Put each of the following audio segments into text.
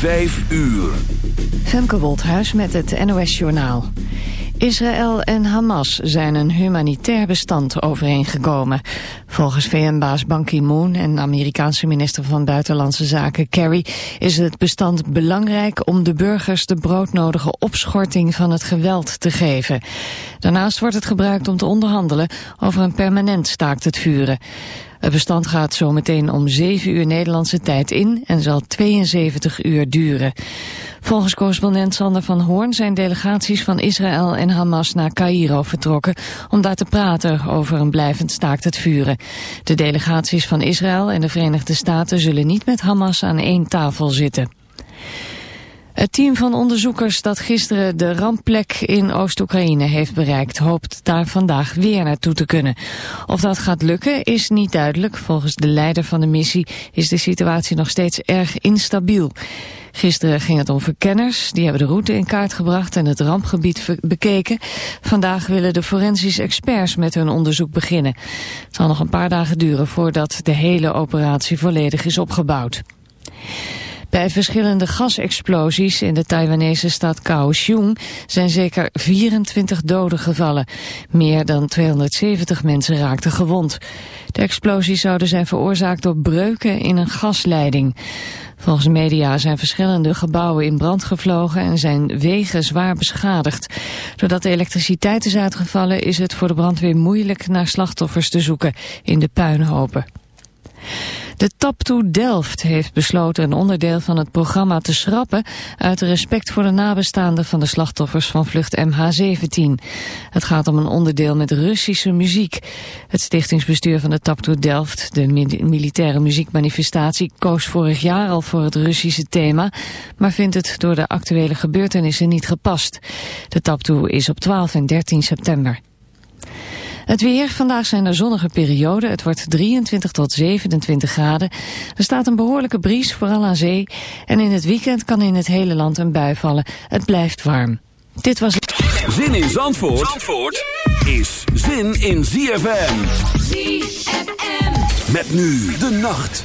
Vijf uur. Femke Woldhuis met het NOS Journaal. Israël en Hamas zijn een humanitair bestand overeengekomen. Volgens VN-baas Ban Ki-moon en Amerikaanse minister van Buitenlandse Zaken Kerry... is het bestand belangrijk om de burgers de broodnodige opschorting van het geweld te geven. Daarnaast wordt het gebruikt om te onderhandelen over een permanent staakt het vuren. Het bestand gaat zometeen om 7 uur Nederlandse tijd in en zal 72 uur duren. Volgens correspondent Sander van Hoorn zijn delegaties van Israël en Hamas naar Cairo vertrokken om daar te praten over een blijvend staakt het vuren. De delegaties van Israël en de Verenigde Staten zullen niet met Hamas aan één tafel zitten. Het team van onderzoekers dat gisteren de rampplek in Oost-Oekraïne heeft bereikt... hoopt daar vandaag weer naartoe te kunnen. Of dat gaat lukken is niet duidelijk. Volgens de leider van de missie is de situatie nog steeds erg instabiel. Gisteren ging het om verkenners. Die hebben de route in kaart gebracht en het rampgebied bekeken. Vandaag willen de forensische experts met hun onderzoek beginnen. Het zal nog een paar dagen duren voordat de hele operatie volledig is opgebouwd. Bij verschillende gasexplosies in de Taiwanese stad Kaohsiung zijn zeker 24 doden gevallen. Meer dan 270 mensen raakten gewond. De explosies zouden zijn veroorzaakt door breuken in een gasleiding. Volgens media zijn verschillende gebouwen in brand gevlogen en zijn wegen zwaar beschadigd. Doordat de elektriciteit is uitgevallen is het voor de brandweer moeilijk naar slachtoffers te zoeken in de puinhopen. De Taptoe Delft heeft besloten een onderdeel van het programma te schrappen uit respect voor de nabestaanden van de slachtoffers van vlucht MH17. Het gaat om een onderdeel met Russische muziek. Het stichtingsbestuur van de Taptoe Delft, de militaire muziekmanifestatie, koos vorig jaar al voor het Russische thema, maar vindt het door de actuele gebeurtenissen niet gepast. De Taptoe is op 12 en 13 september. Het weer, vandaag zijn er zonnige perioden. Het wordt 23 tot 27 graden. Er staat een behoorlijke bries, vooral aan zee. En in het weekend kan in het hele land een bui vallen. Het blijft warm. Dit was het. Zin in Zandvoort, Zandvoort is zin in ZFM. ZFM. Met nu de nacht.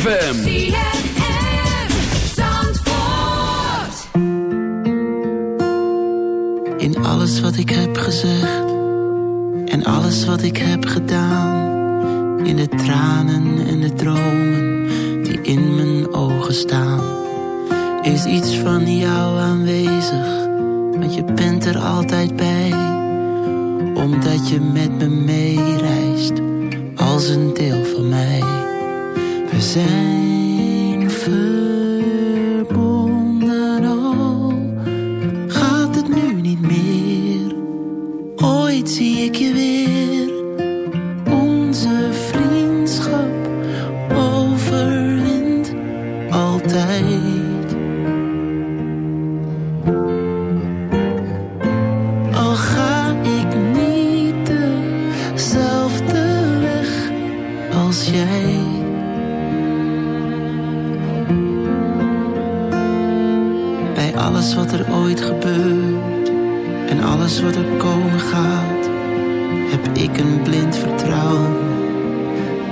ZFM. Alles wat er ooit gebeurt en alles wat er komen gaat, heb ik een blind vertrouwen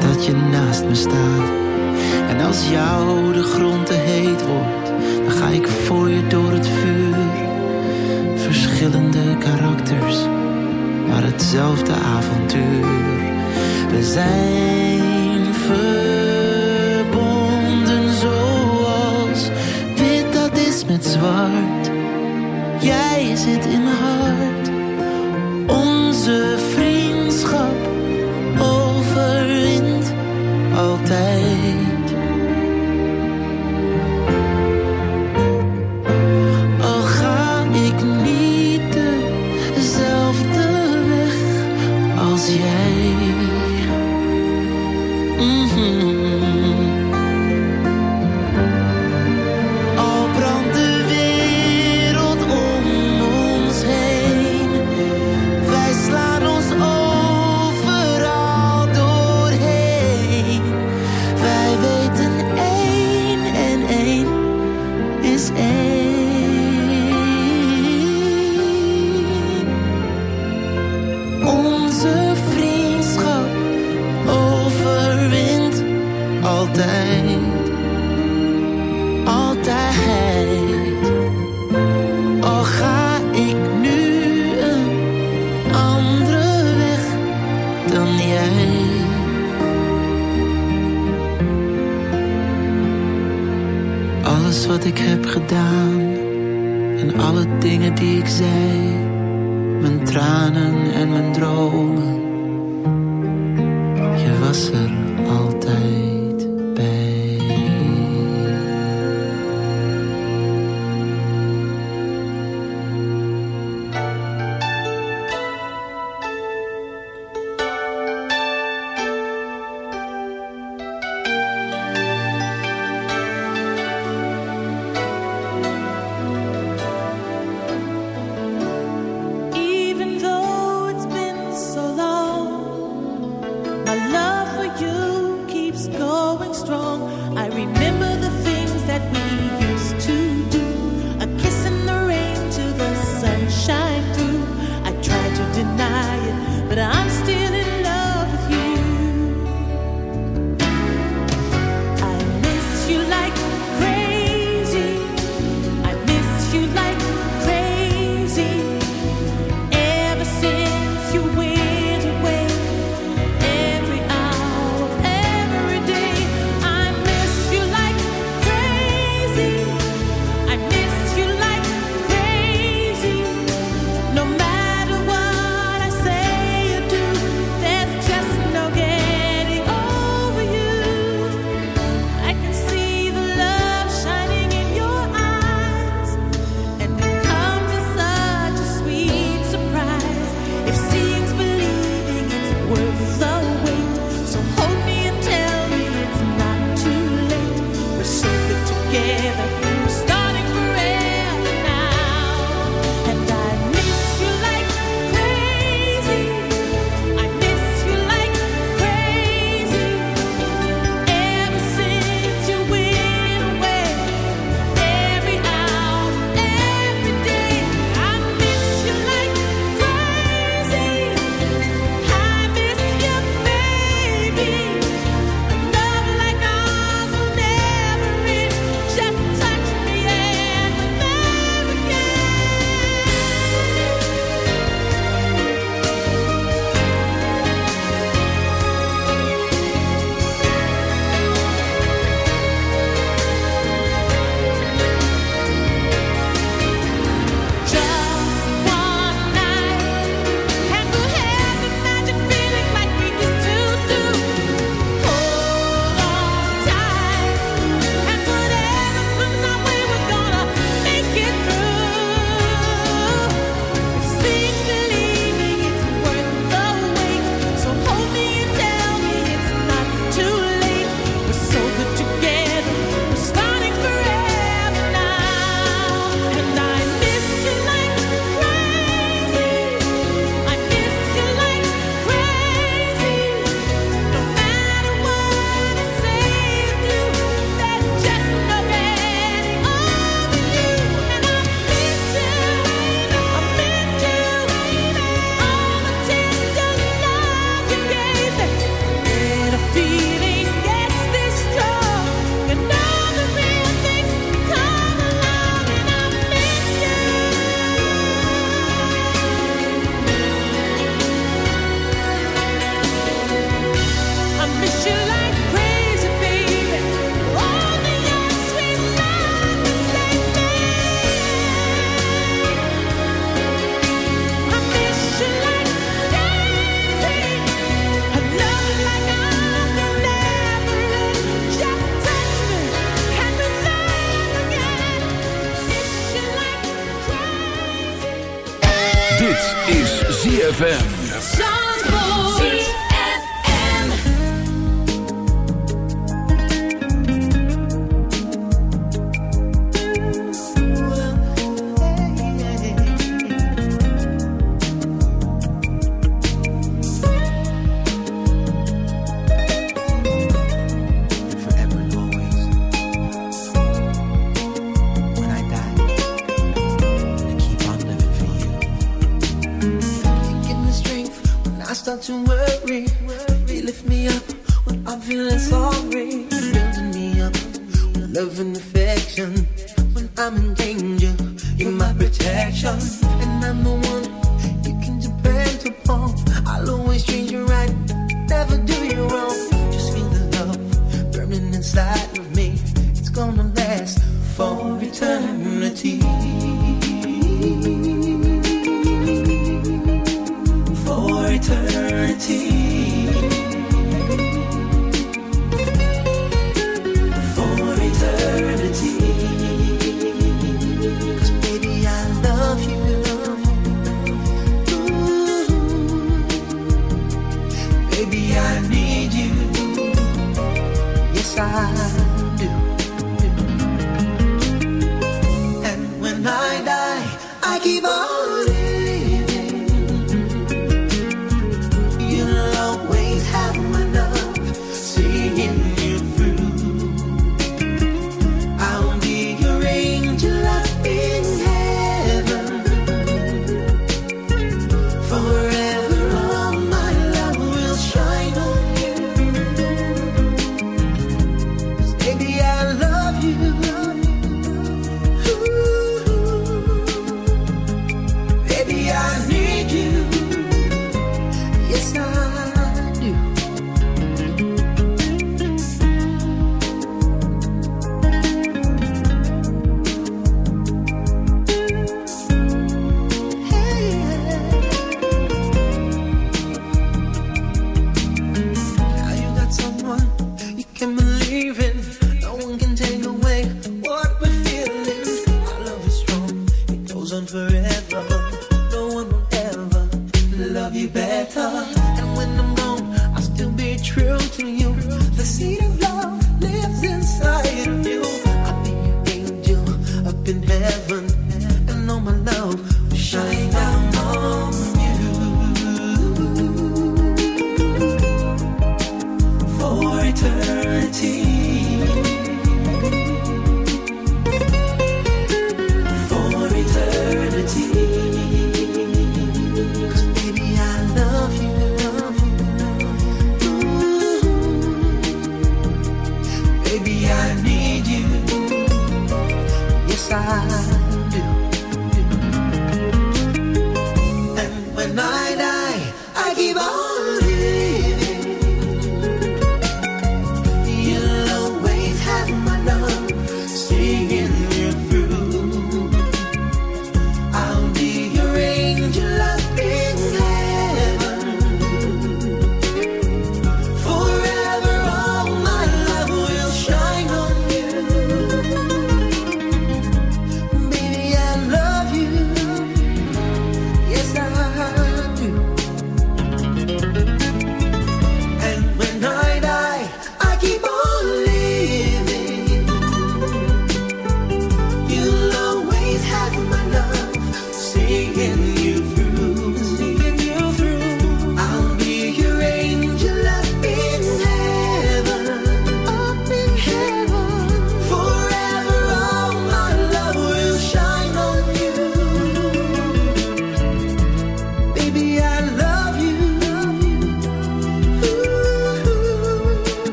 dat je naast me staat. En als jou de grond te heet wordt, dan ga ik voor je door het vuur. Verschillende karakters, maar hetzelfde avontuur. We zijn verbonden met zwart. Jij zit in mijn hart. Onze die ik zei, mijn tranen en mijn dromen. Je was er. ZFM.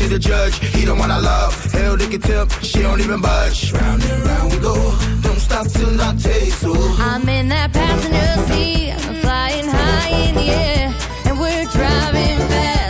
To the judge, he one I love. Hell, they can tip, she don't even budge. Round and round we go. Don't stop till I taste so. I'm in that passenger seat, I'm flying high in the air, and we're driving fast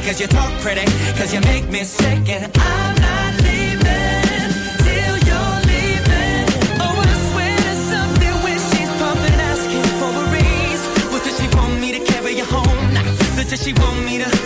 Because you talk pretty, because you make me sick, and I'm not leaving till you're leaving. Oh, I swear there's something when she's pumping, asking for a raise. What does she want me to carry you home? Nah, does she want me to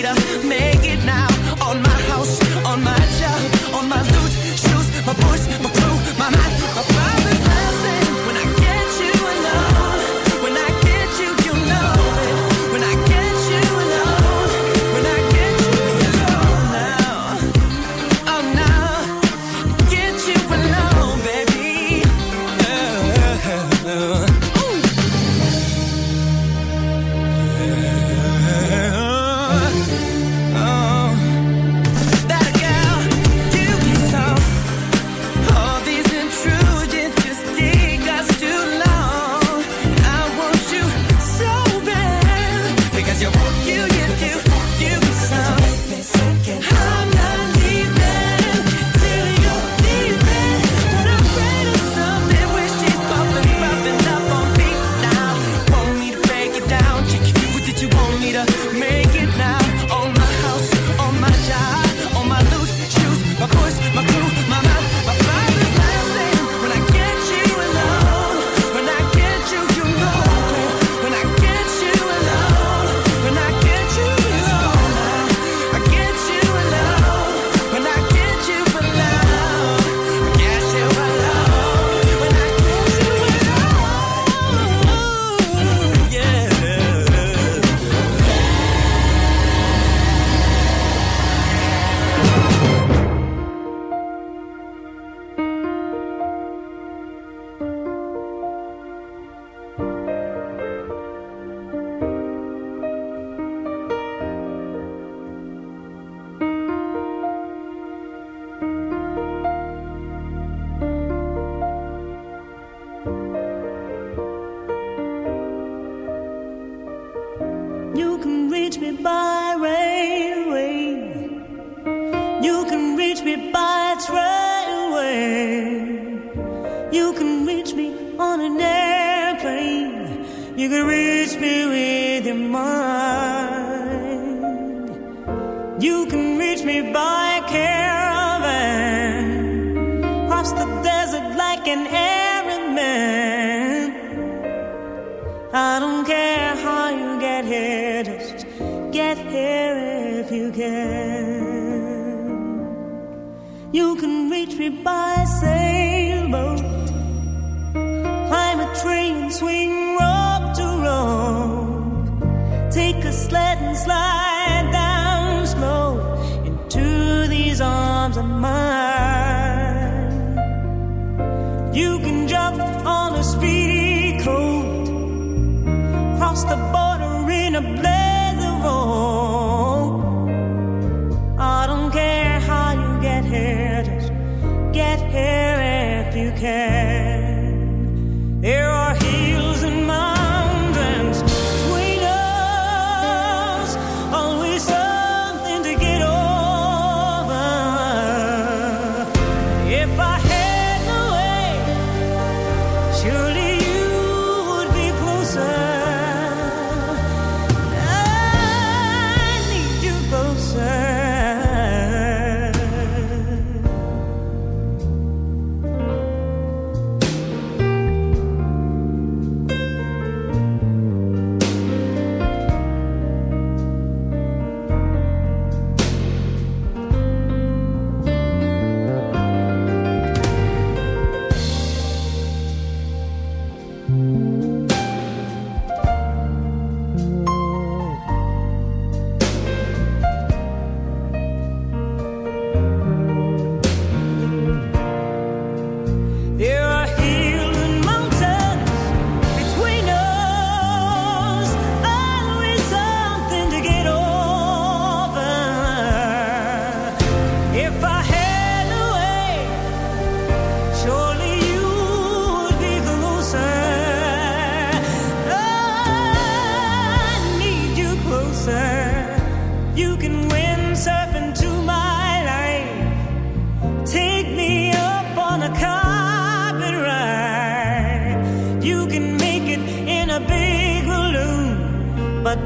does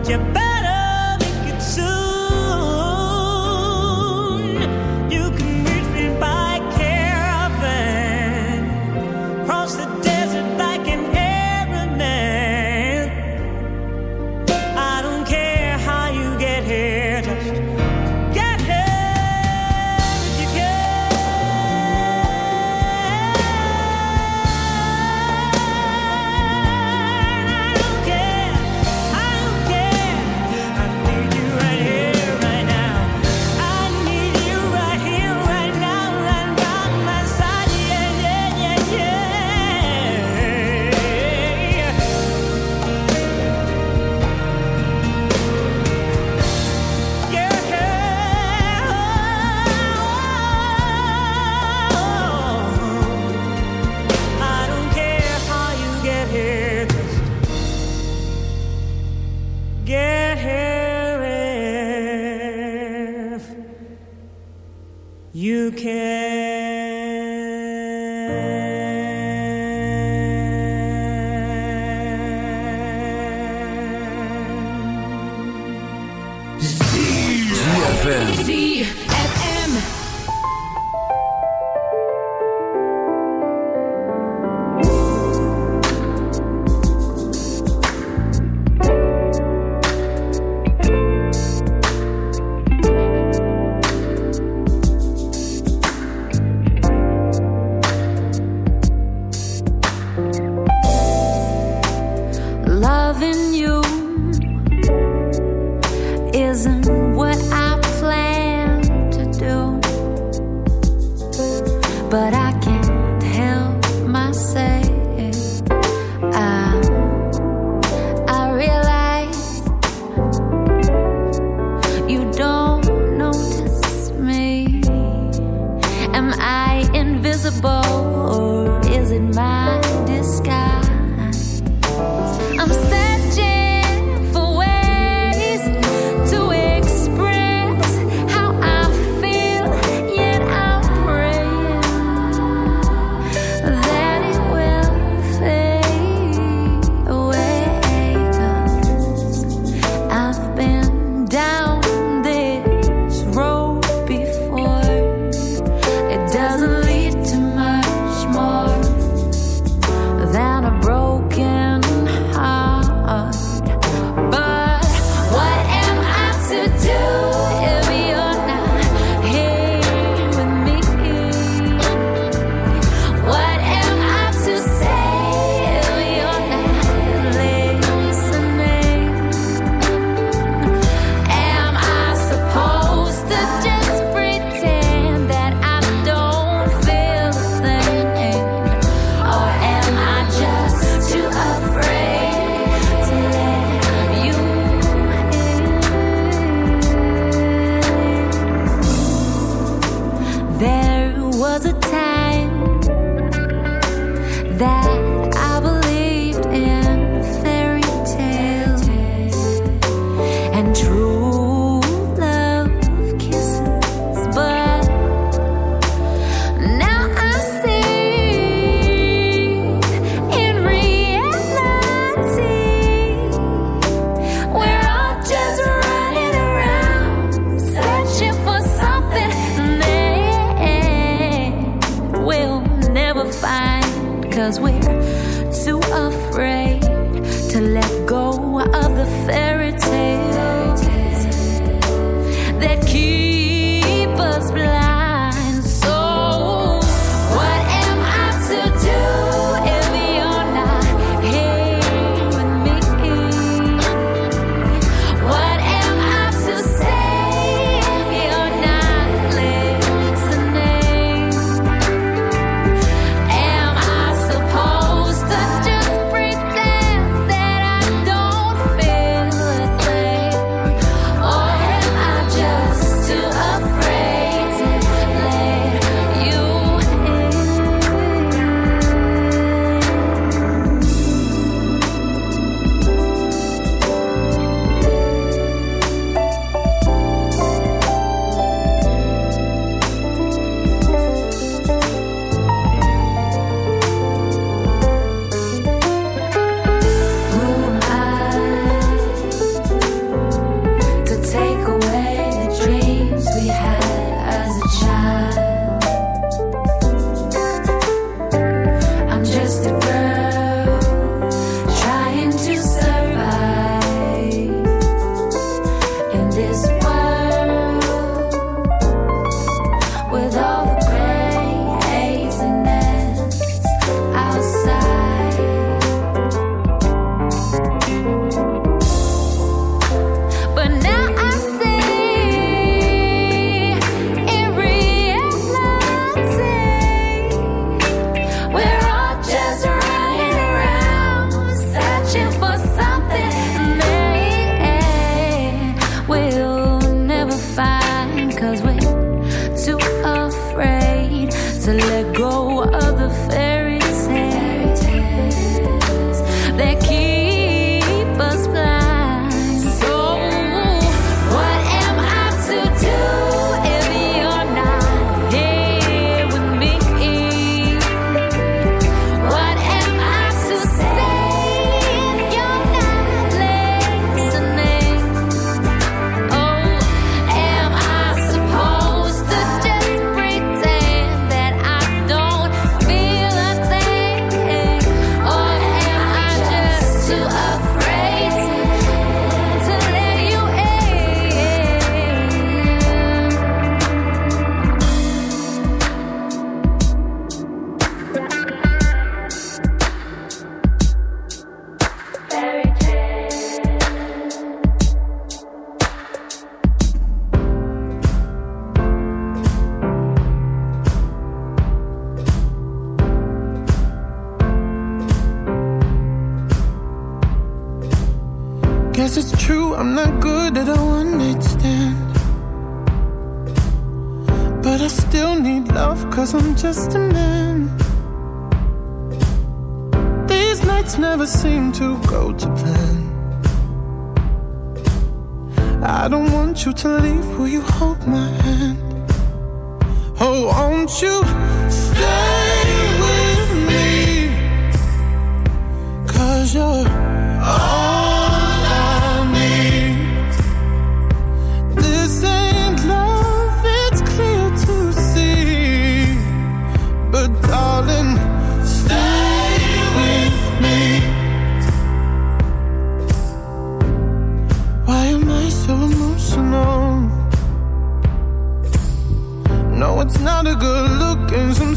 balloon,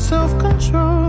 self-control.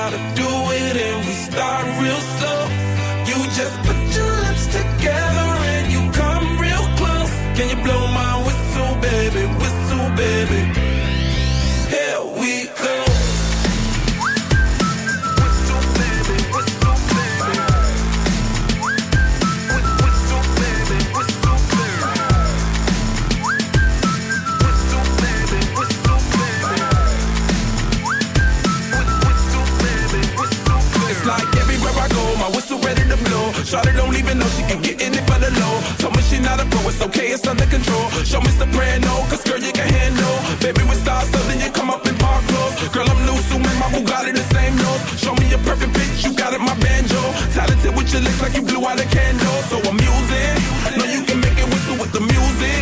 on the. Told me she not a pro, it's okay, it's under control. Show me soprano, cause girl, you can handle. Baby, we start so then you come up in park clothes. Girl, I'm new, so my Bugatti the same nose. Show me a perfect pitch, you got it, my banjo. Talented with your lips like you blew out a candle. So I'm using, know you can make it whistle with the music.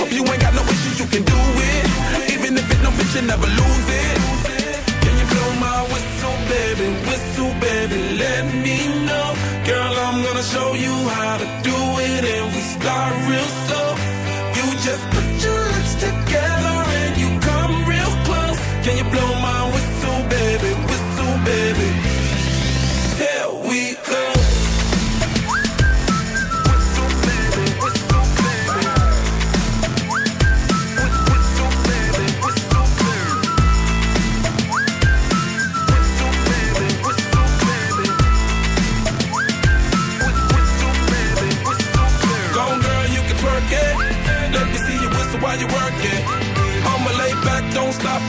Hope you ain't got no issues, you can do it. Even if it no bitch, you never lose it. Can you blow my whistle, baby? Whistle, baby, let me know. Girl, I'm gonna show you how to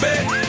baby.